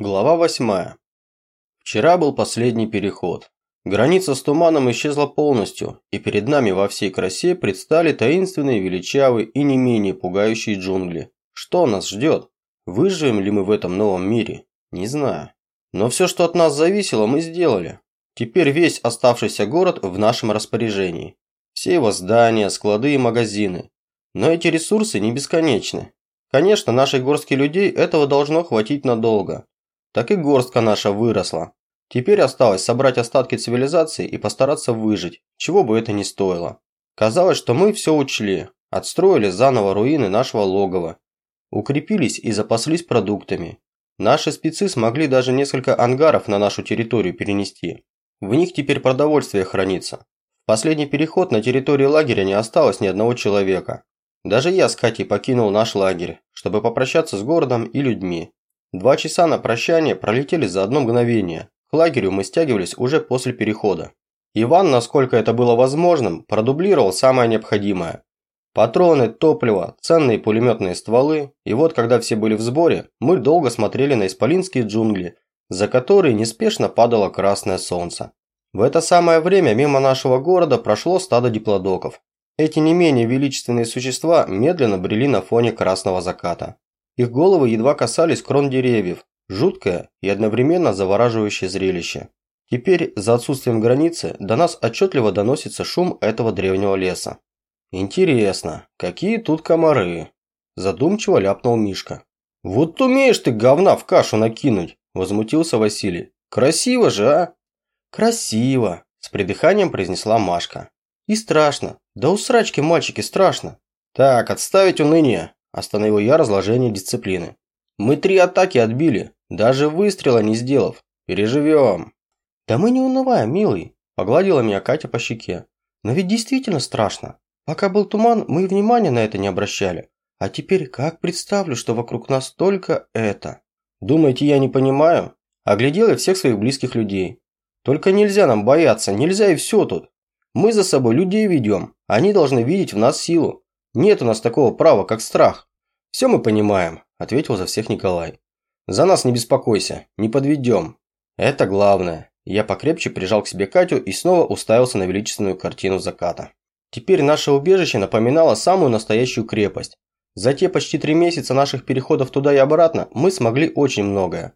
Глава 8. Вчера был последний переход. Граница с туманом исчезла полностью, и перед нами во всей красе предстали таинственные, величавые и не менее пугающие джунгли. Что нас ждет? Выживем ли мы в этом новом мире? Не знаю. Но все, что от нас зависело, мы сделали. Теперь весь оставшийся город в нашем распоряжении. Все его здания, склады и магазины. Но эти ресурсы не бесконечны. Конечно, нашей горстке людей этого должно хватить надолго так и горстка наша выросла. Теперь осталось собрать остатки цивилизации и постараться выжить, чего бы это ни стоило. Казалось, что мы все учли, отстроили заново руины нашего логова, укрепились и запаслись продуктами. Наши спецы смогли даже несколько ангаров на нашу территорию перенести. В них теперь продовольствие хранится. В последний переход на территории лагеря не осталось ни одного человека. Даже я с Катей покинул наш лагерь, чтобы попрощаться с городом и людьми. Два часа на прощание пролетели за одно мгновение. К лагерю мы стягивались уже после перехода. Иван, насколько это было возможным, продублировал самое необходимое. Патроны, топливо, ценные пулеметные стволы. И вот, когда все были в сборе, мы долго смотрели на исполинские джунгли, за которые неспешно падало красное солнце. В это самое время мимо нашего города прошло стадо диплодоков. Эти не менее величественные существа медленно брели на фоне красного заката. Их головы едва касались крон деревьев. Жуткое и одновременно завораживающее зрелище. Теперь, за отсутствием границы, до нас отчетливо доносится шум этого древнего леса. «Интересно, какие тут комары?» Задумчиво ляпнул Мишка. «Вот умеешь ты говна в кашу накинуть!» Возмутился Василий. «Красиво же, а?» «Красиво!» С придыханием произнесла Машка. «И страшно. Да у срачки мальчики страшно!» «Так, отставить уныние!» Остановил я разложение дисциплины. Мы три атаки отбили, даже выстрела не сделав. Переживем. Да мы не унываем, милый. Погладила меня Катя по щеке. Но ведь действительно страшно. Пока был туман, мы и внимания на это не обращали. А теперь как представлю, что вокруг нас только это? Думаете, я не понимаю? Оглядел я всех своих близких людей. Только нельзя нам бояться, нельзя и все тут. Мы за собой людей ведем, они должны видеть в нас силу. Нет у нас такого права, как страх. Все мы понимаем, ответил за всех Николай. За нас не беспокойся, не подведем. Это главное. Я покрепче прижал к себе Катю и снова уставился на величественную картину заката. Теперь наше убежище напоминало самую настоящую крепость. За те почти три месяца наших переходов туда и обратно мы смогли очень многое.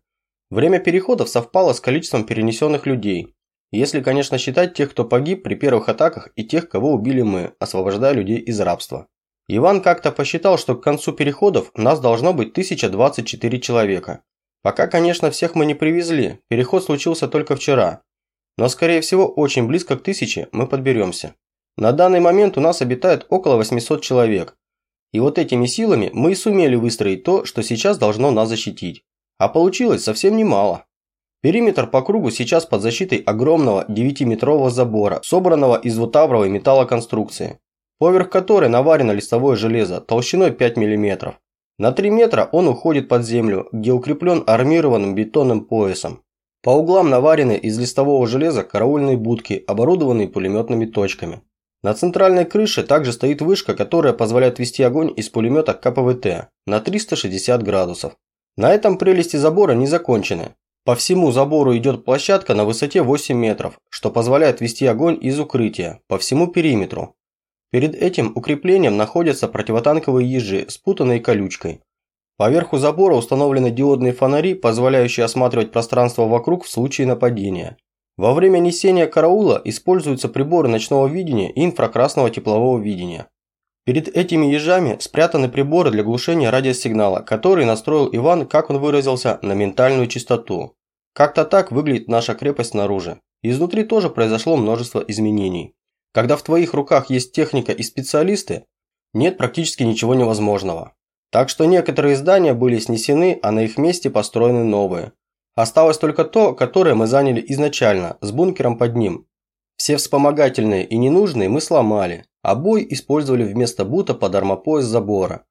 Время переходов совпало с количеством перенесенных людей. Если, конечно, считать тех, кто погиб при первых атаках и тех, кого убили мы, освобождая людей из рабства. Иван как-то посчитал, что к концу переходов нас должно быть 1024 человека. Пока, конечно, всех мы не привезли, переход случился только вчера. Но, скорее всего, очень близко к тысяче мы подберемся. На данный момент у нас обитает около 800 человек. И вот этими силами мы и сумели выстроить то, что сейчас должно нас защитить. А получилось совсем немало. Периметр по кругу сейчас под защитой огромного 9-метрового забора, собранного из двутавровой металлоконструкции поверх которой наварено листовое железо толщиной 5 мм. На 3 метра он уходит под землю, где укреплен армированным бетонным поясом. По углам наварены из листового железа караульные будки, оборудованные пулеметными точками. На центральной крыше также стоит вышка, которая позволяет вести огонь из пулемета КПВТ на 360 градусов. На этом прелести забора не закончены. По всему забору идет площадка на высоте 8 метров, что позволяет вести огонь из укрытия по всему периметру. Перед этим укреплением находятся противотанковые ежи, спутанные колючкой. Поверху забора установлены диодные фонари, позволяющие осматривать пространство вокруг в случае нападения. Во время несения караула используются приборы ночного видения и инфракрасного теплового видения. Перед этими ежами спрятаны приборы для глушения радиосигнала, который настроил Иван, как он выразился, на ментальную частоту. Как-то так выглядит наша крепость снаружи. Изнутри тоже произошло множество изменений. Когда в твоих руках есть техника и специалисты, нет практически ничего невозможного. Так что некоторые здания были снесены, а на их месте построены новые. Осталось только то, которое мы заняли изначально, с бункером под ним. Все вспомогательные и ненужные мы сломали, а бой использовали вместо бута под армопояс забора.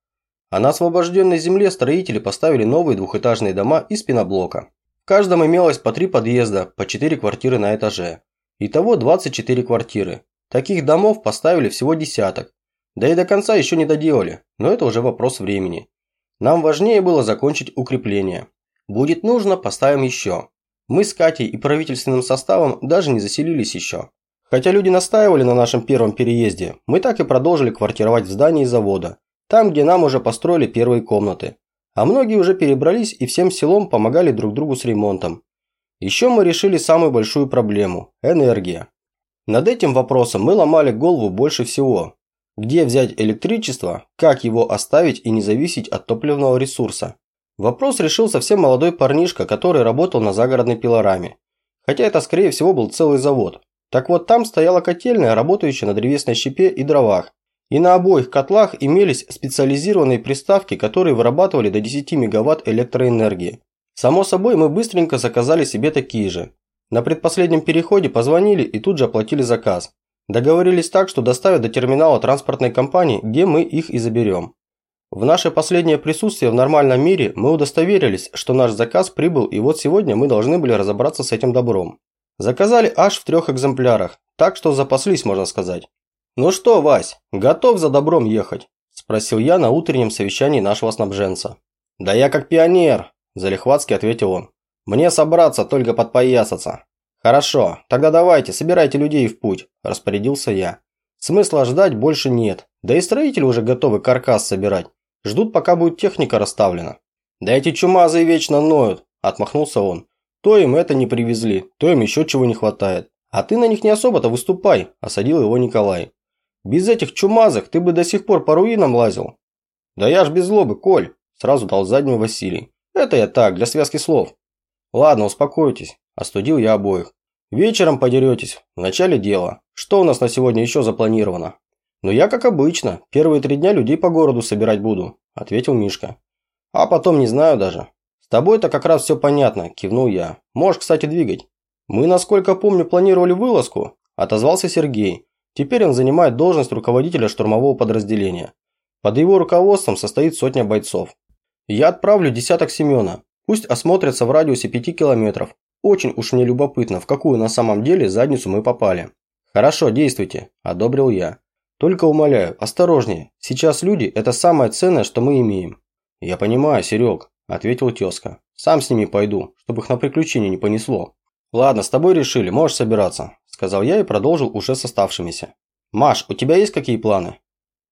А на освобожденной земле строители поставили новые двухэтажные дома из пеноблока. В каждом имелось по три подъезда, по четыре квартиры на этаже. Итого 24 квартиры. Таких домов поставили всего десяток. Да и до конца еще не доделали, но это уже вопрос времени. Нам важнее было закончить укрепление. Будет нужно, поставим еще. Мы с Катей и правительственным составом даже не заселились еще. Хотя люди настаивали на нашем первом переезде, мы так и продолжили квартировать в здании завода, там, где нам уже построили первые комнаты. А многие уже перебрались и всем селом помогали друг другу с ремонтом. Еще мы решили самую большую проблему – энергия. Над этим вопросом мы ломали голову больше всего. Где взять электричество, как его оставить и не зависеть от топливного ресурса. Вопрос решил совсем молодой парнишка, который работал на загородной пилораме. Хотя это скорее всего был целый завод. Так вот там стояла котельная, работающая на древесной щепе и дровах. И на обоих котлах имелись специализированные приставки, которые вырабатывали до 10 мегаватт электроэнергии. Само собой, мы быстренько заказали себе такие же. На предпоследнем переходе позвонили и тут же оплатили заказ. Договорились так, что доставят до терминала транспортной компании, где мы их и заберем. В наше последнее присутствие в нормальном мире мы удостоверились, что наш заказ прибыл и вот сегодня мы должны были разобраться с этим добром. Заказали аж в трех экземплярах, так что запаслись, можно сказать. «Ну что, Вась, готов за добром ехать?» – спросил я на утреннем совещании нашего снабженца. «Да я как пионер», Залихватски ответил он. «Мне собраться, только подпоясаться». «Хорошо, тогда давайте, собирайте людей в путь», – распорядился я. «Смысла ждать больше нет, да и строители уже готовы каркас собирать. Ждут, пока будет техника расставлена». «Да эти чумазые вечно ноют», – отмахнулся он. «То им это не привезли, то им еще чего не хватает. А ты на них не особо-то выступай», – осадил его Николай. «Без этих чумазых ты бы до сих пор по руинам лазил». «Да я ж без злобы, Коль», – сразу дал заднюю Василий. Это я так, для связки слов. Ладно, успокойтесь, остудил я обоих. Вечером подеретесь, в начале дела. Что у нас на сегодня еще запланировано? Ну я, как обычно, первые три дня людей по городу собирать буду, ответил Мишка. А потом не знаю даже. С тобой-то как раз все понятно, кивнул я. Можешь, кстати, двигать. Мы, насколько помню, планировали вылазку, отозвался Сергей. Теперь он занимает должность руководителя штурмового подразделения. Под его руководством состоит сотня бойцов. Я отправлю десяток Семена. Пусть осмотрятся в радиусе 5 километров. Очень уж мне любопытно, в какую на самом деле задницу мы попали. Хорошо, действуйте, одобрил я. Только умоляю, осторожнее. Сейчас люди – это самое ценное, что мы имеем. Я понимаю, Серег, ответил тезка. Сам с ними пойду, чтобы их на приключения не понесло. Ладно, с тобой решили, можешь собираться, сказал я и продолжил уже с оставшимися. Маш, у тебя есть какие планы?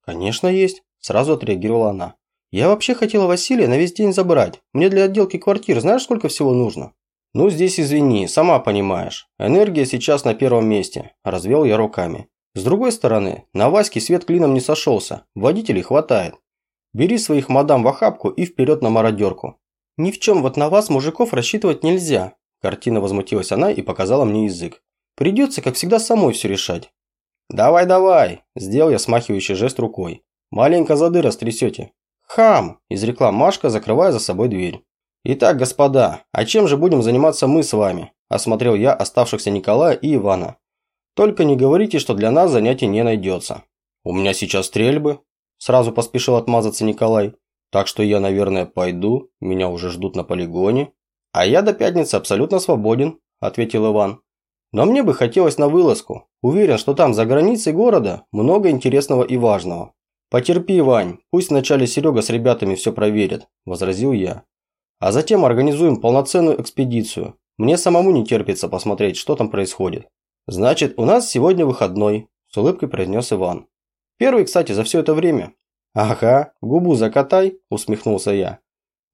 Конечно, есть, сразу отреагировала она. «Я вообще хотела Василия на весь день забрать. Мне для отделки квартир знаешь, сколько всего нужно?» «Ну, здесь извини, сама понимаешь. Энергия сейчас на первом месте», – развел я руками. «С другой стороны, на Ваське свет клином не сошелся. Водителей хватает. Бери своих мадам в охапку и вперед на мародерку». «Ни в чем вот на вас, мужиков, рассчитывать нельзя», – картина возмутилась она и показала мне язык. «Придется, как всегда, самой все решать». «Давай, давай», – сделал я смахивающий жест рукой. «Маленько зады растрясете. «Хам!» – изрекла Машка, закрывая за собой дверь. «Итак, господа, а чем же будем заниматься мы с вами?» – осмотрел я оставшихся Николая и Ивана. «Только не говорите, что для нас занятий не найдется». «У меня сейчас стрельбы», – сразу поспешил отмазаться Николай. «Так что я, наверное, пойду, меня уже ждут на полигоне». «А я до пятницы абсолютно свободен», – ответил Иван. «Но мне бы хотелось на вылазку. Уверен, что там, за границей города, много интересного и важного. «Потерпи, Вань, пусть вначале Серега с ребятами все проверит», – возразил я. «А затем организуем полноценную экспедицию. Мне самому не терпится посмотреть, что там происходит». «Значит, у нас сегодня выходной», – с улыбкой произнес Иван. «Первый, кстати, за все это время». «Ага, губу закатай», – усмехнулся я.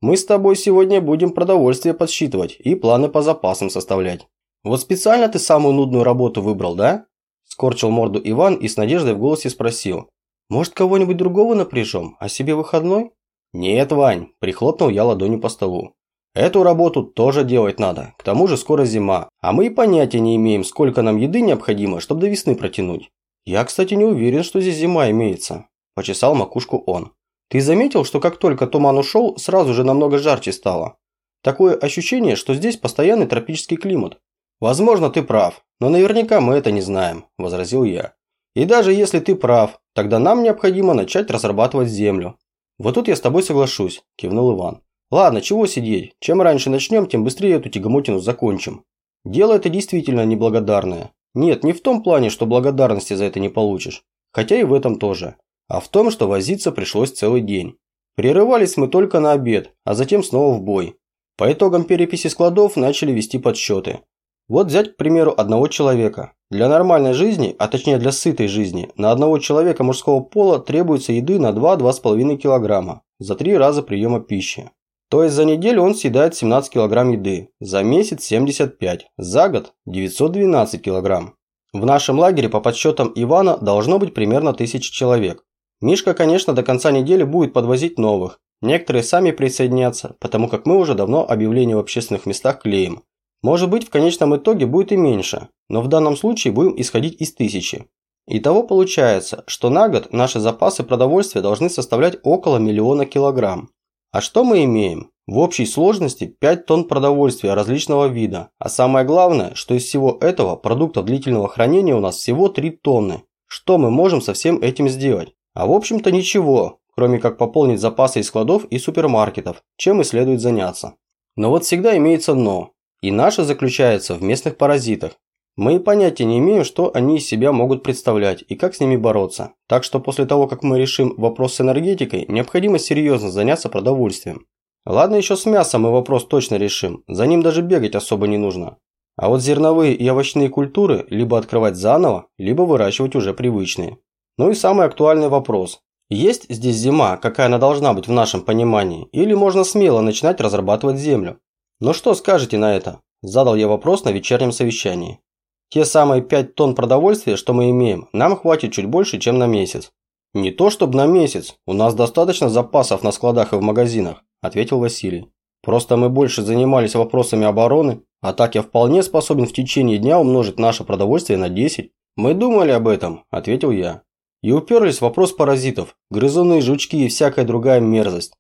«Мы с тобой сегодня будем продовольствие подсчитывать и планы по запасам составлять». «Вот специально ты самую нудную работу выбрал, да?» Скорчил морду Иван и с надеждой в голосе спросил. Может, кого-нибудь другого напряжем, а себе выходной? Нет, Вань, прихлопнул я ладонью по столу. Эту работу тоже делать надо. К тому же скоро зима, а мы и понятия не имеем, сколько нам еды необходимо, чтобы до весны протянуть. Я, кстати, не уверен, что здесь зима имеется. Почесал макушку он. Ты заметил, что как только туман ушел, сразу же намного жарче стало? Такое ощущение, что здесь постоянный тропический климат. Возможно, ты прав, но наверняка мы это не знаем, возразил я. И даже если ты прав, тогда нам необходимо начать разрабатывать землю. Вот тут я с тобой соглашусь, кивнул Иван. Ладно, чего сидеть? Чем раньше начнем, тем быстрее эту тягомотину закончим. Дело это действительно неблагодарное. Нет, не в том плане, что благодарности за это не получишь. Хотя и в этом тоже. А в том, что возиться пришлось целый день. Прерывались мы только на обед, а затем снова в бой. По итогам переписи складов начали вести подсчеты. Вот взять, к примеру, одного человека. Для нормальной жизни, а точнее для сытой жизни, на одного человека мужского пола требуется еды на 2-2,5 кг за 3 раза приема пищи. То есть за неделю он съедает 17 кг еды, за месяц 75, за год 912 кг. В нашем лагере по подсчетам Ивана должно быть примерно 1000 человек. Мишка, конечно, до конца недели будет подвозить новых. Некоторые сами присоединятся, потому как мы уже давно объявления в общественных местах клеим. Может быть, в конечном итоге будет и меньше, но в данном случае будем исходить из тысячи. Итого получается, что на год наши запасы продовольствия должны составлять около миллиона килограмм. А что мы имеем? В общей сложности 5 тонн продовольствия различного вида, а самое главное, что из всего этого продуктов длительного хранения у нас всего 3 тонны. Что мы можем со всем этим сделать? А в общем-то ничего, кроме как пополнить запасы из складов и супермаркетов, чем и следует заняться. Но вот всегда имеется «но». И наше заключается в местных паразитах. Мы и понятия не имеем, что они из себя могут представлять и как с ними бороться. Так что после того, как мы решим вопрос с энергетикой, необходимо серьезно заняться продовольствием. Ладно, еще с мясом мы вопрос точно решим, за ним даже бегать особо не нужно. А вот зерновые и овощные культуры либо открывать заново, либо выращивать уже привычные. Ну и самый актуальный вопрос. Есть здесь зима, какая она должна быть в нашем понимании, или можно смело начинать разрабатывать землю? «Ну что скажете на это?» – задал я вопрос на вечернем совещании. «Те самые 5 тонн продовольствия, что мы имеем, нам хватит чуть больше, чем на месяц». «Не то чтобы на месяц, у нас достаточно запасов на складах и в магазинах», – ответил Василий. «Просто мы больше занимались вопросами обороны, а так я вполне способен в течение дня умножить наше продовольствие на 10». «Мы думали об этом», – ответил я. И уперлись в вопрос паразитов, грызуны, жучки и всякая другая мерзость.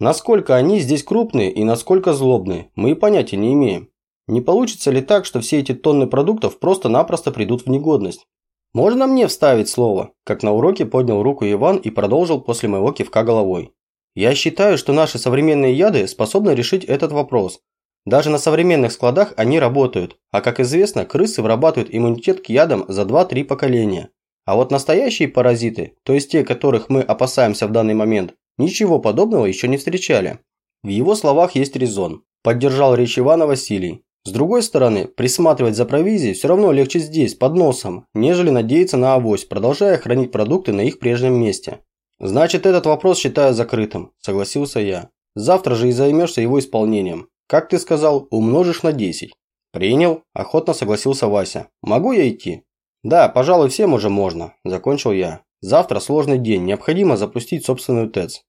Насколько они здесь крупные и насколько злобные, мы и понятия не имеем. Не получится ли так, что все эти тонны продуктов просто-напросто придут в негодность? Можно мне вставить слово? Как на уроке поднял руку Иван и продолжил после моего кивка головой. Я считаю, что наши современные яды способны решить этот вопрос. Даже на современных складах они работают, а как известно, крысы вырабатывают иммунитет к ядам за 2-3 поколения. А вот настоящие паразиты, то есть те, которых мы опасаемся в данный момент, Ничего подобного еще не встречали. В его словах есть резон. Поддержал речь Ивана Василий. С другой стороны, присматривать за провизией все равно легче здесь, под носом, нежели надеяться на авось, продолжая хранить продукты на их прежнем месте. Значит, этот вопрос считаю закрытым, согласился я. Завтра же и займешься его исполнением. Как ты сказал, умножишь на 10. Принял, охотно согласился Вася. Могу я идти? Да, пожалуй, всем уже можно, закончил я. Завтра сложный день, необходимо запустить собственную ТЭЦ.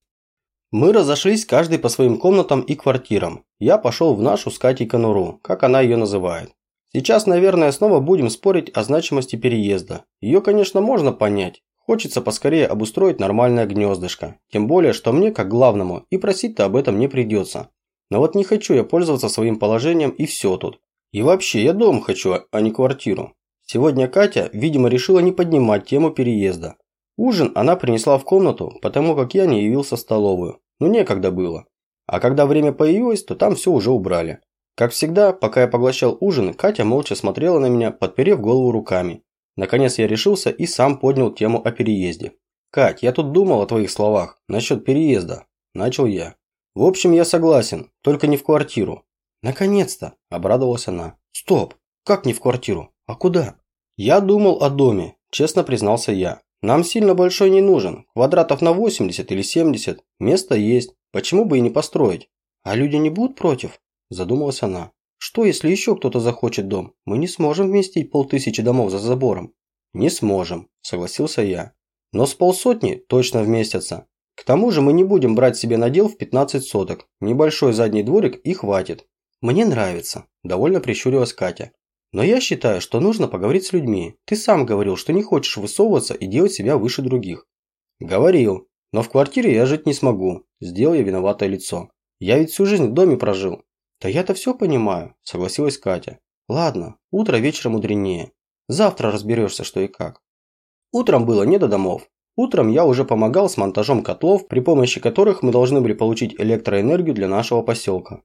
Мы разошлись каждый по своим комнатам и квартирам. Я пошел в нашу с Катей конуру, как она ее называет. Сейчас, наверное, снова будем спорить о значимости переезда. Ее, конечно, можно понять. Хочется поскорее обустроить нормальное гнездышко. Тем более, что мне, как главному, и просить-то об этом не придется. Но вот не хочу я пользоваться своим положением и все тут. И вообще, я дом хочу, а не квартиру. Сегодня Катя, видимо, решила не поднимать тему переезда. Ужин она принесла в комнату, потому как я не явился в столовую. Ну некогда было. А когда время появилось, то там все уже убрали. Как всегда, пока я поглощал ужин, Катя молча смотрела на меня, подперев голову руками. Наконец я решился и сам поднял тему о переезде. «Кать, я тут думал о твоих словах, насчет переезда», – начал я. «В общем, я согласен, только не в квартиру». «Наконец-то!» – обрадовалась она. «Стоп! Как не в квартиру? А куда?» «Я думал о доме», – честно признался я. Нам сильно большой не нужен, квадратов на 80 или 70, место есть, почему бы и не построить? А люди не будут против? Задумалась она. Что, если еще кто-то захочет дом? Мы не сможем вместить полтысячи домов за забором. Не сможем, согласился я. Но с полсотни точно вместятся. К тому же мы не будем брать себе надел в 15 соток. Небольшой задний дворик и хватит. Мне нравится, довольно прищурилась Катя. Но я считаю, что нужно поговорить с людьми. Ты сам говорил, что не хочешь высовываться и делать себя выше других. Говорил. Но в квартире я жить не смогу. Сделал я виноватое лицо. Я ведь всю жизнь в доме прожил. Да я-то все понимаю, согласилась Катя. Ладно, утро вечером мудренее. Завтра разберешься, что и как. Утром было не до домов. Утром я уже помогал с монтажом котлов, при помощи которых мы должны были получить электроэнергию для нашего поселка.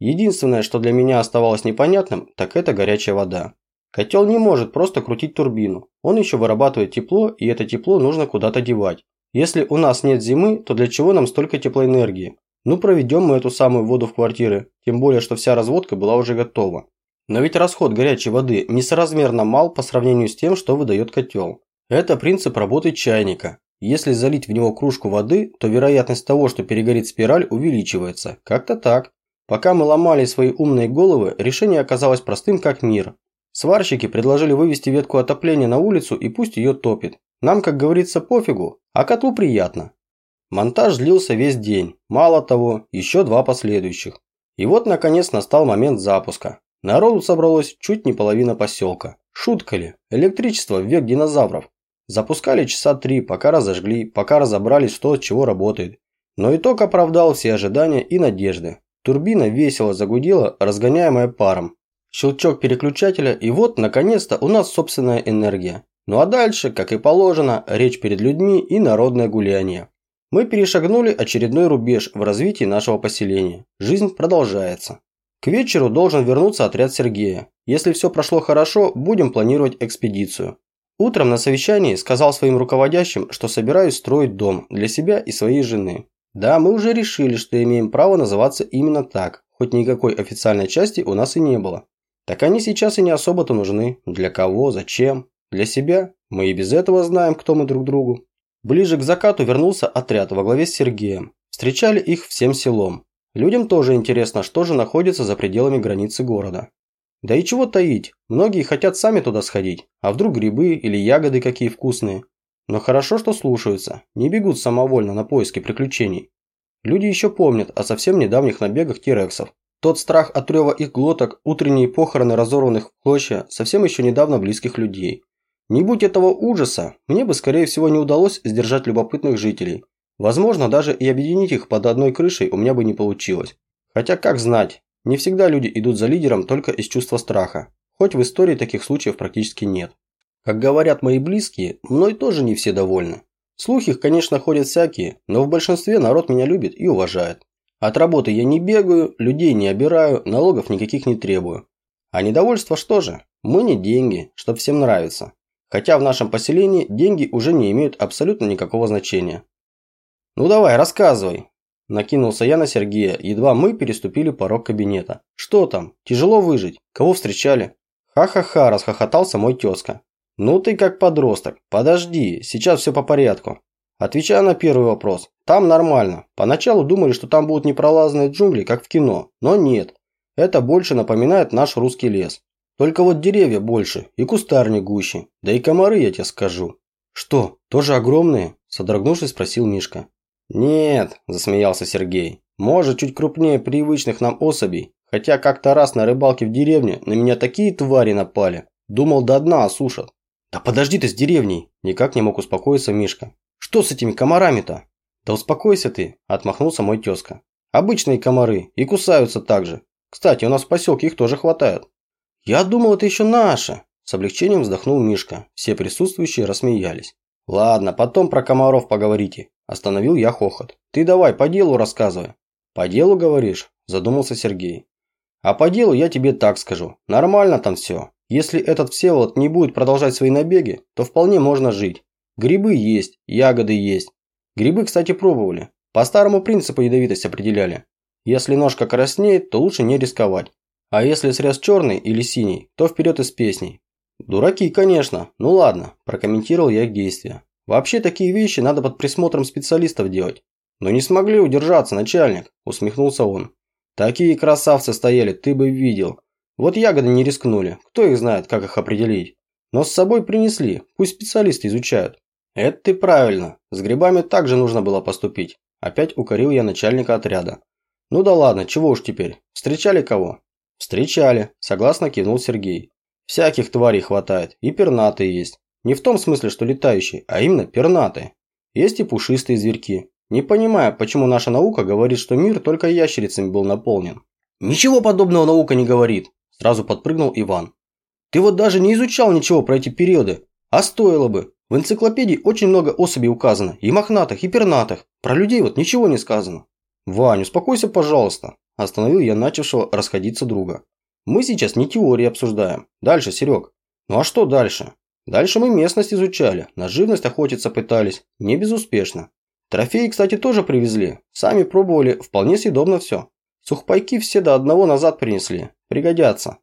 Единственное, что для меня оставалось непонятным, так это горячая вода. Котел не может просто крутить турбину. Он еще вырабатывает тепло, и это тепло нужно куда-то девать. Если у нас нет зимы, то для чего нам столько теплоэнергии? Ну проведем мы эту самую воду в квартиры, тем более, что вся разводка была уже готова. Но ведь расход горячей воды несоразмерно мал по сравнению с тем, что выдает котел. Это принцип работы чайника. Если залить в него кружку воды, то вероятность того, что перегорит спираль, увеличивается. Как-то так. Пока мы ломали свои умные головы, решение оказалось простым как мир. Сварщики предложили вывести ветку отопления на улицу и пусть ее топит. Нам, как говорится, пофигу, а котлу приятно. Монтаж длился весь день, мало того, еще два последующих. И вот, наконец, настал момент запуска. Народу собралось чуть не половина поселка. Шутка ли? Электричество в век динозавров. Запускали часа три, пока разожгли, пока разобрались, что от чего работает. Но итог оправдал все ожидания и надежды. Турбина весело загудела, разгоняемая паром. Щелчок переключателя, и вот, наконец-то, у нас собственная энергия. Ну а дальше, как и положено, речь перед людьми и народное гуляние. Мы перешагнули очередной рубеж в развитии нашего поселения. Жизнь продолжается. К вечеру должен вернуться отряд Сергея. Если все прошло хорошо, будем планировать экспедицию. Утром на совещании сказал своим руководящим, что собираюсь строить дом для себя и своей жены. Да, мы уже решили, что имеем право называться именно так, хоть никакой официальной части у нас и не было. Так они сейчас и не особо-то нужны. Для кого, зачем? Для себя? Мы и без этого знаем, кто мы друг другу. Ближе к закату вернулся отряд во главе с Сергеем. Встречали их всем селом. Людям тоже интересно, что же находится за пределами границы города. Да и чего таить, многие хотят сами туда сходить, а вдруг грибы или ягоды какие вкусные. Но хорошо, что слушаются, не бегут самовольно на поиски приключений. Люди еще помнят о совсем недавних набегах тирексов. Тот страх от рева их глоток, утренние похороны разорванных в клочья совсем еще недавно близких людей. Не будь этого ужаса, мне бы скорее всего не удалось сдержать любопытных жителей. Возможно, даже и объединить их под одной крышей у меня бы не получилось. Хотя как знать, не всегда люди идут за лидером только из чувства страха, хоть в истории таких случаев практически нет. Как говорят мои близкие, мной тоже не все довольны. Слухи, конечно, ходят всякие, но в большинстве народ меня любит и уважает. От работы я не бегаю, людей не обираю, налогов никаких не требую. А недовольство что же? Мы не деньги, чтоб всем нравится. Хотя в нашем поселении деньги уже не имеют абсолютно никакого значения. Ну давай, рассказывай, Накинулся я на Сергея, едва мы переступили порог кабинета. «Что там? Тяжело выжить? Кого встречали?» «Ха-ха-ха», – расхохотался мой тезка. «Ну ты как подросток. Подожди, сейчас все по порядку». Отвечая на первый вопрос. Там нормально. Поначалу думали, что там будут непролазные джунгли, как в кино. Но нет. Это больше напоминает наш русский лес. Только вот деревья больше, и кустарник гуще. Да и комары, я тебе скажу. Что, тоже огромные? Содрогнувшись, спросил Мишка. «Нет», – засмеялся Сергей. «Может, чуть крупнее привычных нам особей. Хотя как-то раз на рыбалке в деревне на меня такие твари напали. Думал, до дна осушат». «Да подожди ты с деревней!» – никак не мог успокоиться Мишка. «Что с этими комарами-то?» «Да успокойся ты», – отмахнулся мой тезка. «Обычные комары и кусаются так же. Кстати, у нас в поселке их тоже хватает». «Я думал, это еще наши!» – с облегчением вздохнул Мишка. Все присутствующие рассмеялись. «Ладно, потом про комаров поговорите. Остановил я хохот. «Ты давай, по делу рассказывай». «По делу, говоришь?» – задумался Сергей. «А по делу я тебе так скажу. Нормально там все. Если этот Всеволод не будет продолжать свои набеги, то вполне можно жить. Грибы есть, ягоды есть. Грибы, кстати, пробовали. По старому принципу ядовитость определяли. Если ножка краснеет, то лучше не рисковать. А если срез черный или синий, то вперед из песней. Дураки, конечно. Ну ладно, прокомментировал я их действия. Вообще такие вещи надо под присмотром специалистов делать. Но не смогли удержаться, начальник, усмехнулся он. Такие красавцы стояли, ты бы видел. Вот ягоды не рискнули, кто их знает, как их определить. Но с собой принесли, пусть специалисты изучают. Это ты правильно, с грибами также нужно было поступить. Опять укорил я начальника отряда. Ну да ладно, чего уж теперь, встречали кого? Встречали, согласно кивнул Сергей. Всяких тварей хватает, и пернатые есть. Не в том смысле, что летающие, а именно пернатые. Есть и пушистые зверьки. Не понимая, почему наша наука говорит, что мир только ящерицами был наполнен. Ничего подобного наука не говорит, сразу подпрыгнул Иван. Ты вот даже не изучал ничего про эти периоды. А стоило бы. В энциклопедии очень много особей указано. И мохнатых, и пернатых. Про людей вот ничего не сказано. Вань, успокойся, пожалуйста. Остановил я начавшего расходиться друга. Мы сейчас не теории обсуждаем. Дальше, Серег. Ну а что дальше? Дальше мы местность изучали, на живность охотиться пытались, не безуспешно. Трофеи, кстати, тоже привезли, сами пробовали, вполне съедобно все. Сухпайки все до одного назад принесли. Пригодятся.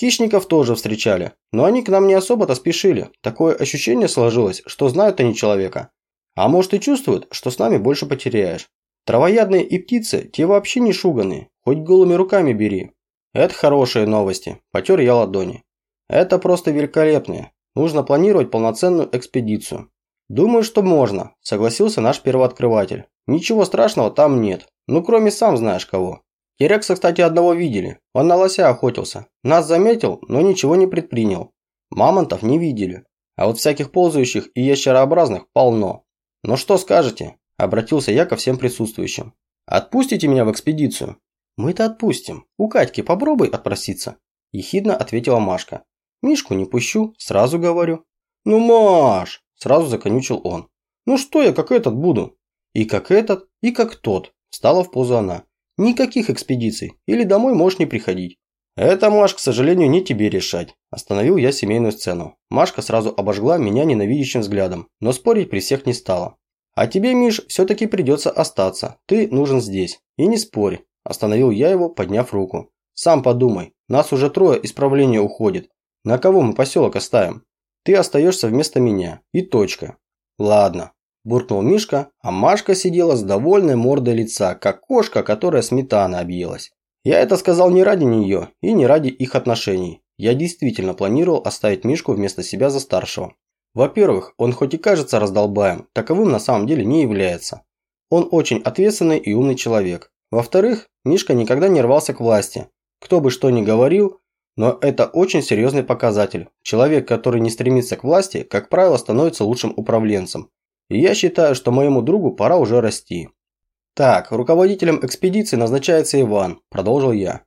Хищников тоже встречали, но они к нам не особо-то спешили. Такое ощущение сложилось, что знают они человека. А может и чувствуют, что с нами больше потеряешь. Травоядные и птицы, те вообще не шуганые, хоть голыми руками бери. Это хорошие новости, потер я ладони. Это просто великолепные. Нужно планировать полноценную экспедицию. Думаю, что можно, согласился наш первооткрыватель. Ничего страшного там нет, ну кроме сам знаешь кого. Терекса, кстати, одного видели. Он на лося охотился. Нас заметил, но ничего не предпринял. Мамонтов не видели. А вот всяких ползающих и ящерообразных полно. «Ну что скажете?» – обратился я ко всем присутствующим. «Отпустите меня в экспедицию?» «Мы-то отпустим. У Катьки попробуй отпроситься», – ехидно ответила Машка. «Мишку не пущу, сразу говорю». «Ну, Маш!» – сразу законючил он. «Ну что я как этот буду?» «И как этот, и как тот», – встала в позу она. Никаких экспедиций. Или домой можешь не приходить. Это, Маш, к сожалению, не тебе решать. Остановил я семейную сцену. Машка сразу обожгла меня ненавидящим взглядом, но спорить при всех не стала. А тебе, Миш, все-таки придется остаться. Ты нужен здесь. И не спорь. Остановил я его, подняв руку. Сам подумай. Нас уже трое исправления уходит. На кого мы поселок оставим? Ты остаешься вместо меня. И точка. Ладно, буркнул Мишка, а Машка сидела с довольной мордой лица, как кошка, которая сметана объелась. Я это сказал не ради нее и не ради их отношений. Я действительно планировал оставить Мишку вместо себя за старшего. Во-первых, он хоть и кажется раздолбаем, таковым на самом деле не является. Он очень ответственный и умный человек. Во-вторых, Мишка никогда не рвался к власти. Кто бы что ни говорил, но это очень серьезный показатель. Человек, который не стремится к власти, как правило, становится лучшим управленцем. И я считаю, что моему другу пора уже расти. Так, руководителем экспедиции назначается Иван, продолжил я.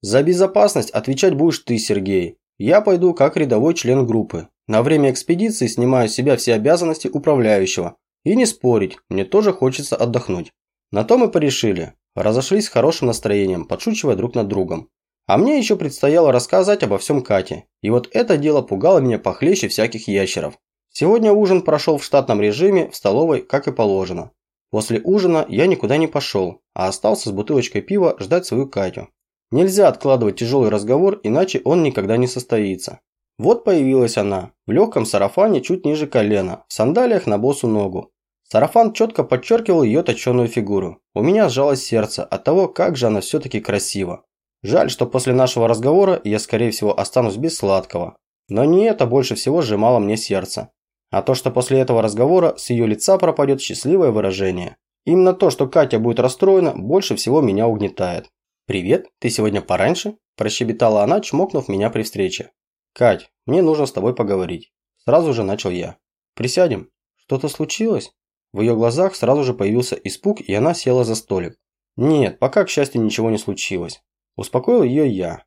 За безопасность отвечать будешь ты, Сергей. Я пойду как рядовой член группы. На время экспедиции снимаю с себя все обязанности управляющего. И не спорить, мне тоже хочется отдохнуть. На то мы порешили. Разошлись с хорошим настроением, подшучивая друг над другом. А мне еще предстояло рассказать обо всем Кате. И вот это дело пугало меня похлеще всяких ящеров. Сегодня ужин прошел в штатном режиме в столовой, как и положено. После ужина я никуда не пошел, а остался с бутылочкой пива ждать свою Катю. Нельзя откладывать тяжелый разговор, иначе он никогда не состоится. Вот появилась она, в легком сарафане чуть ниже колена, в сандалиях на босу ногу. Сарафан четко подчеркивал ее точеную фигуру. У меня сжалось сердце от того, как же она все-таки красива. Жаль, что после нашего разговора я, скорее всего, останусь без сладкого. Но не это больше всего сжимало мне сердце. А то, что после этого разговора с ее лица пропадет счастливое выражение. Именно то, что Катя будет расстроена, больше всего меня угнетает. «Привет, ты сегодня пораньше?» – прощебетала она, чмокнув меня при встрече. «Кать, мне нужно с тобой поговорить». Сразу же начал я. «Присядем. Что-то случилось?» В ее глазах сразу же появился испуг, и она села за столик. «Нет, пока, к счастью, ничего не случилось». Успокоил ее я.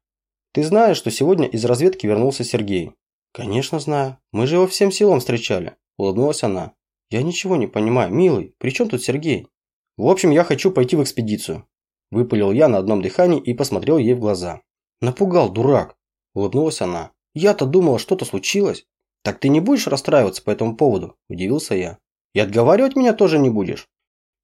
«Ты знаешь, что сегодня из разведки вернулся Сергей?» «Конечно знаю. Мы же его всем силом встречали», – улыбнулась она. «Я ничего не понимаю, милый. При чем тут Сергей?» «В общем, я хочу пойти в экспедицию», – выпалил я на одном дыхании и посмотрел ей в глаза. «Напугал, дурак», – улыбнулась она. «Я-то думала, что-то случилось». «Так ты не будешь расстраиваться по этому поводу?» – удивился я. «И отговаривать меня тоже не будешь?»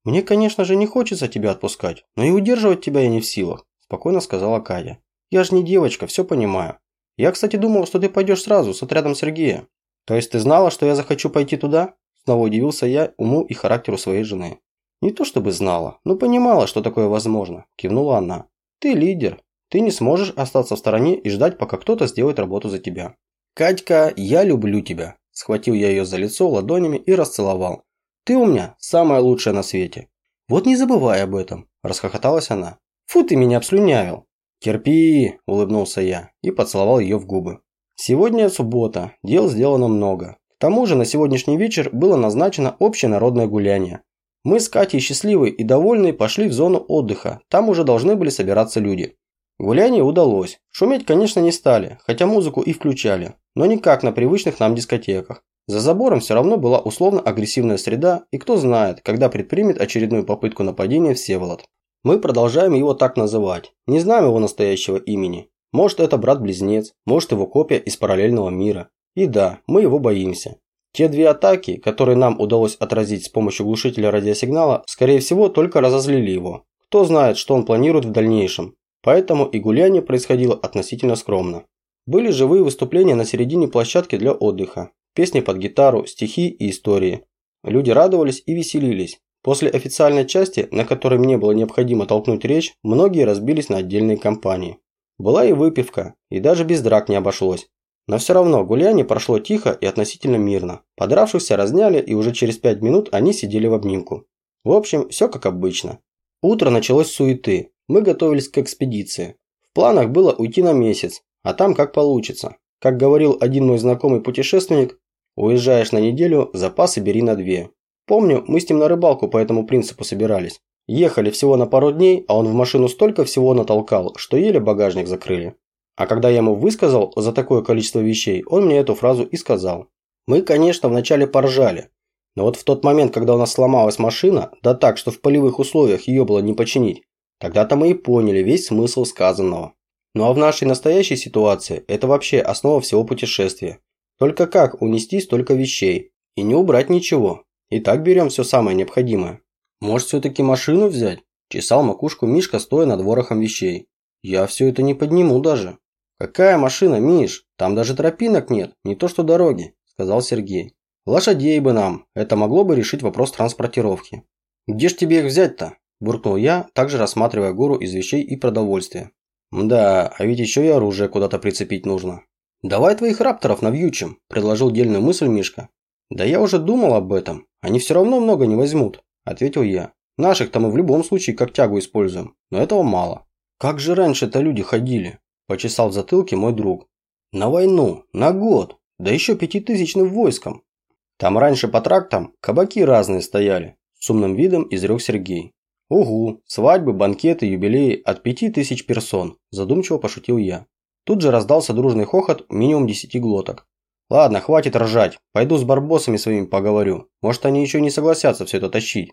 «Мне, конечно же, не хочется тебя отпускать, но и удерживать тебя я не в силах», – спокойно сказала Катя. «Я же не девочка, все понимаю. Я, кстати, думал, что ты пойдешь сразу, с отрядом Сергея. То есть ты знала, что я захочу пойти туда? Снова удивился я уму и характеру своей жены. Не то чтобы знала, но понимала, что такое возможно, кивнула она. Ты лидер. Ты не сможешь остаться в стороне и ждать, пока кто-то сделает работу за тебя. Катька, я люблю тебя. Схватил я ее за лицо ладонями и расцеловал. Ты у меня самая лучшая на свете. Вот не забывай об этом, расхохоталась она. Фу, ты меня обслюнявил. «Терпи», – улыбнулся я и поцеловал ее в губы. «Сегодня суббота, дел сделано много. К тому же на сегодняшний вечер было назначено общенародное гуляние. Мы с Катей счастливые и довольные пошли в зону отдыха, там уже должны были собираться люди. Гуляние удалось. Шуметь, конечно, не стали, хотя музыку и включали, но не как на привычных нам дискотеках. За забором все равно была условно-агрессивная среда, и кто знает, когда предпримет очередную попытку нападения Всеволод. Мы продолжаем его так называть. Не знаем его настоящего имени. Может это брат-близнец, может его копия из параллельного мира. И да, мы его боимся. Те две атаки, которые нам удалось отразить с помощью глушителя радиосигнала, скорее всего, только разозлили его. Кто знает, что он планирует в дальнейшем. Поэтому и гуляние происходило относительно скромно. Были живые выступления на середине площадки для отдыха. Песни под гитару, стихи и истории. Люди радовались и веселились. После официальной части, на которой мне было необходимо толкнуть речь, многие разбились на отдельные компании. Была и выпивка, и даже без драк не обошлось. Но все равно гуляние прошло тихо и относительно мирно. Подравшихся разняли, и уже через пять минут они сидели в обнимку. В общем, все как обычно. Утро началось с суеты. Мы готовились к экспедиции. В планах было уйти на месяц, а там как получится. Как говорил один мой знакомый путешественник, уезжаешь на неделю, запасы бери на две. Помню, мы с ним на рыбалку по этому принципу собирались. Ехали всего на пару дней, а он в машину столько всего натолкал, что еле багажник закрыли. А когда я ему высказал за такое количество вещей, он мне эту фразу и сказал. Мы, конечно, вначале поржали, но вот в тот момент, когда у нас сломалась машина, да так, что в полевых условиях ее было не починить, тогда-то мы и поняли весь смысл сказанного. Ну а в нашей настоящей ситуации это вообще основа всего путешествия. Только как унести столько вещей? И не убрать ничего. И так берем все самое необходимое. Может все-таки машину взять? Чесал макушку Мишка, стоя над ворохом вещей. Я все это не подниму даже. «Какая машина, Миш? Там даже тропинок нет, не то что дороги», – сказал Сергей. «Лошадей бы нам, это могло бы решить вопрос транспортировки». «Где ж тебе их взять-то?» – буркнул я, также рассматривая гору из вещей и продовольствия. «Да, а ведь еще и оружие куда-то прицепить нужно». «Давай твоих рапторов навьючим», – предложил дельную мысль Мишка. «Да я уже думал об этом. Они все равно много не возьмут», – ответил я. «Наших-то мы в любом случае как тягу используем, но этого мало». «Как же раньше-то люди ходили?» Почесал в затылке мой друг. На войну, на год, да еще пятитысячным войском. Там раньше по трактам кабаки разные стояли, с умным видом изрек Сергей. Угу, свадьбы, банкеты, юбилеи от пяти тысяч персон, задумчиво пошутил я. Тут же раздался дружный хохот минимум десяти глоток. Ладно, хватит ржать, пойду с барбосами своими поговорю. Может они еще не согласятся все это тащить.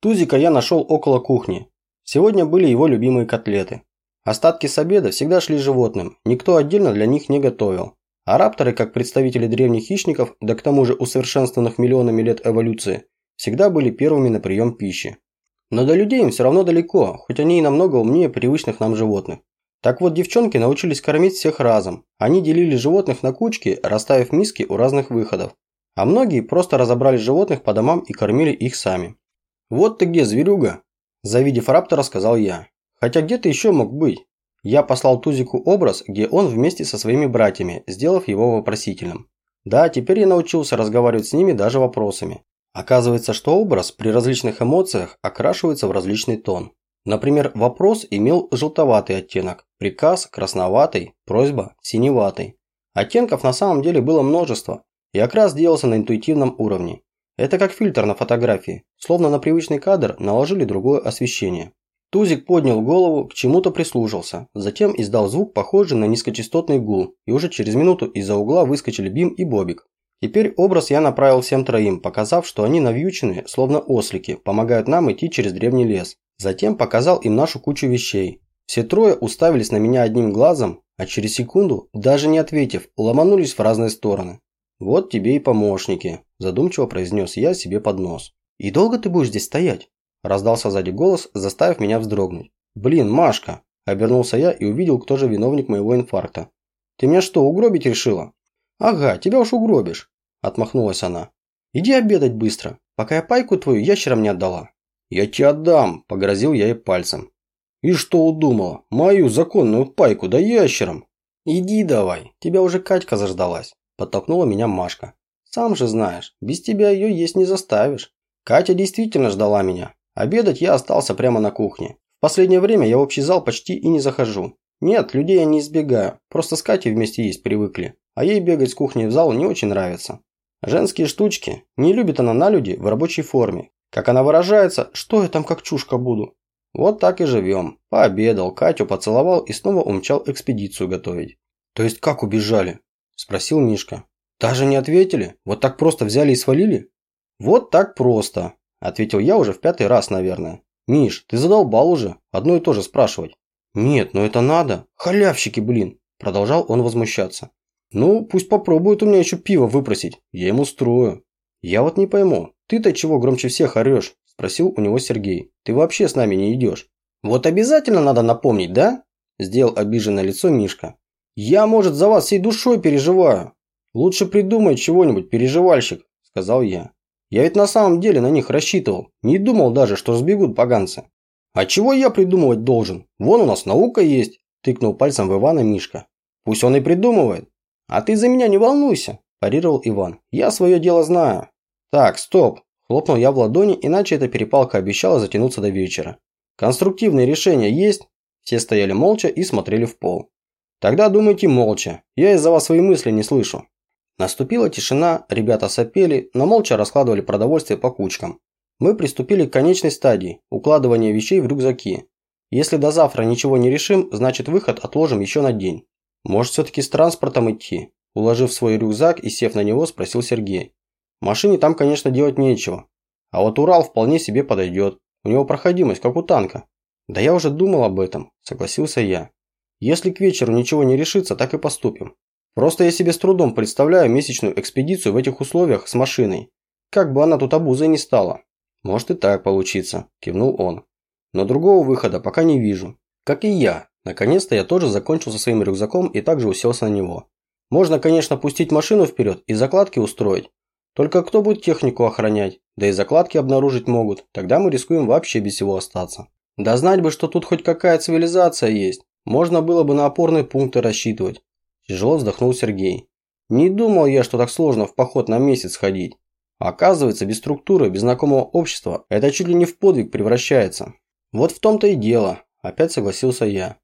Тузика я нашел около кухни. Сегодня были его любимые котлеты. Остатки с обеда всегда шли животным, никто отдельно для них не готовил. А рапторы, как представители древних хищников, да к тому же усовершенствованных миллионами лет эволюции, всегда были первыми на прием пищи. Но до людей им все равно далеко, хоть они и намного умнее привычных нам животных. Так вот, девчонки научились кормить всех разом. Они делили животных на кучки, расставив миски у разных выходов. А многие просто разобрали животных по домам и кормили их сами. «Вот ты где, зверюга!» Завидев раптора, сказал я. Хотя где-то еще мог быть. Я послал Тузику образ, где он вместе со своими братьями, сделав его вопросительным. Да, теперь я научился разговаривать с ними даже вопросами. Оказывается, что образ при различных эмоциях окрашивается в различный тон. Например, вопрос имел желтоватый оттенок, приказ – красноватый, просьба – синеватый. Оттенков на самом деле было множество, и окрас делался на интуитивном уровне. Это как фильтр на фотографии, словно на привычный кадр наложили другое освещение. Тузик поднял голову, к чему-то прислушался, затем издал звук, похожий на низкочастотный гул, и уже через минуту из-за угла выскочили Бим и Бобик. Теперь образ я направил всем троим, показав, что они навьючены, словно ослики, помогают нам идти через древний лес. Затем показал им нашу кучу вещей. Все трое уставились на меня одним глазом, а через секунду, даже не ответив, ломанулись в разные стороны. «Вот тебе и помощники», – задумчиво произнес я себе под нос. «И долго ты будешь здесь стоять?» Раздался сзади голос, заставив меня вздрогнуть. «Блин, Машка!» Обернулся я и увидел, кто же виновник моего инфаркта. «Ты меня что, угробить решила?» «Ага, тебя уж угробишь!» Отмахнулась она. «Иди обедать быстро, пока я пайку твою ящерам не отдала». «Я тебе отдам!» – погрозил я ей пальцем. «И что удумала? Мою законную пайку да ящерам!» «Иди давай, тебя уже Катька заждалась», – подтолкнула меня Машка. «Сам же знаешь, без тебя ее есть не заставишь». Катя действительно ждала меня, Обедать я остался прямо на кухне. В последнее время я в общий зал почти и не захожу. Нет, людей я не избегаю, просто с Катей вместе есть привыкли. А ей бегать с кухни в зал не очень нравится. Женские штучки. Не любит она на люди в рабочей форме. Как она выражается, что я там как чушка буду. Вот так и живем. Пообедал, Катю поцеловал и снова умчал экспедицию готовить. То есть как убежали? Спросил Мишка. Даже не ответили? Вот так просто взяли и свалили? Вот так просто. Ответил я уже в пятый раз, наверное. Миш, ты задолбал уже. Одно и то же спрашивать. Нет, но это надо. Халявщики, блин. Продолжал он возмущаться. Ну, пусть попробует у меня еще пиво выпросить. Я ему строю. Я вот не пойму. Ты-то чего громче всех орешь? Спросил у него Сергей. Ты вообще с нами не идешь? Вот обязательно надо напомнить, да? Сделал обиженное лицо Мишка. Я, может, за вас всей душой переживаю. Лучше придумай чего-нибудь, переживальщик, сказал я. Я ведь на самом деле на них рассчитывал. Не думал даже, что сбегут поганцы. А чего я придумывать должен? Вон у нас наука есть, тыкнул пальцем в Ивана Мишка. Пусть он и придумывает. А ты за меня не волнуйся, парировал Иван. Я свое дело знаю. Так, стоп. Хлопнул я в ладони, иначе эта перепалка обещала затянуться до вечера. Конструктивные решения есть? Все стояли молча и смотрели в пол. Тогда думайте молча. Я из-за вас свои мысли не слышу. Наступила тишина, ребята сопели, но молча раскладывали продовольствие по кучкам. Мы приступили к конечной стадии – укладывания вещей в рюкзаки. Если до завтра ничего не решим, значит выход отложим еще на день. Может все-таки с транспортом идти? Уложив свой рюкзак и сев на него, спросил Сергей. Машине там, конечно, делать нечего. А вот Урал вполне себе подойдет. У него проходимость, как у танка. Да я уже думал об этом, согласился я. Если к вечеру ничего не решится, так и поступим. Просто я себе с трудом представляю месячную экспедицию в этих условиях с машиной. Как бы она тут обузой не стала. Может и так получится, кивнул он. Но другого выхода пока не вижу. Как и я. Наконец-то я тоже закончил со своим рюкзаком и также уселся на него. Можно, конечно, пустить машину вперед и закладки устроить. Только кто будет технику охранять? Да и закладки обнаружить могут. Тогда мы рискуем вообще без всего остаться. Да знать бы, что тут хоть какая цивилизация есть. Можно было бы на опорные пункты рассчитывать. Тяжело вздохнул Сергей. Не думал я, что так сложно в поход на месяц ходить. Оказывается, без структуры, без знакомого общества, это чуть ли не в подвиг превращается. Вот в том-то и дело, опять согласился я.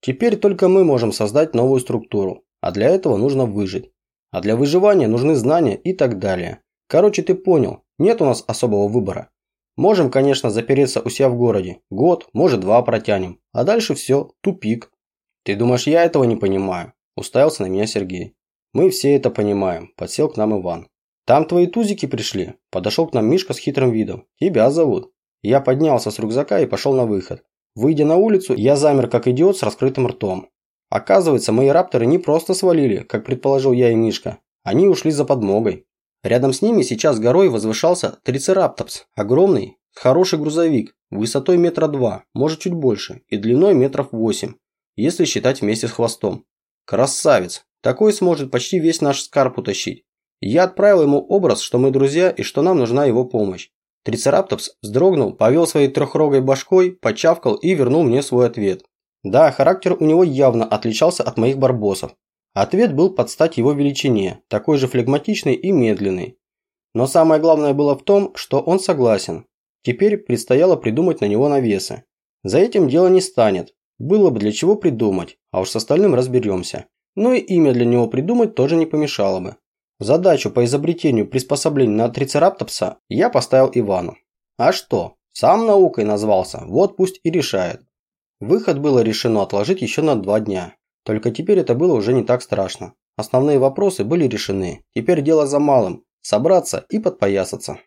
Теперь только мы можем создать новую структуру, а для этого нужно выжить. А для выживания нужны знания и так далее. Короче, ты понял, нет у нас особого выбора. Можем, конечно, запереться у себя в городе. Год, может два протянем. А дальше все, тупик. Ты думаешь, я этого не понимаю? Уставился на меня Сергей. Мы все это понимаем, подсел к нам Иван. Там твои тузики пришли. Подошел к нам Мишка с хитрым видом. Тебя зовут. Я поднялся с рюкзака и пошел на выход. Выйдя на улицу, я замер как идиот с раскрытым ртом. Оказывается, мои рапторы не просто свалили, как предположил я и Мишка. Они ушли за подмогой. Рядом с ними сейчас горой возвышался трицераптопс, огромный, хороший грузовик, высотой метра два, может чуть больше, и длиной метров восемь, если считать вместе с хвостом. Красавец! Такой сможет почти весь наш скарб утащить. Я отправил ему образ, что мы друзья и что нам нужна его помощь. Трицераптопс вздрогнул, повел своей трехрогой башкой, почавкал и вернул мне свой ответ. Да, характер у него явно отличался от моих барбосов. Ответ был под стать его величине, такой же флегматичный и медленный. Но самое главное было в том, что он согласен. Теперь предстояло придумать на него навесы. За этим дело не станет. Было бы для чего придумать, а уж с остальным разберемся. Ну и имя для него придумать тоже не помешало бы. Задачу по изобретению приспособлений на трицераптопса я поставил Ивану. А что, сам наукой назвался, вот пусть и решает. Выход было решено отложить еще на два дня. Только теперь это было уже не так страшно. Основные вопросы были решены. Теперь дело за малым – собраться и подпоясаться.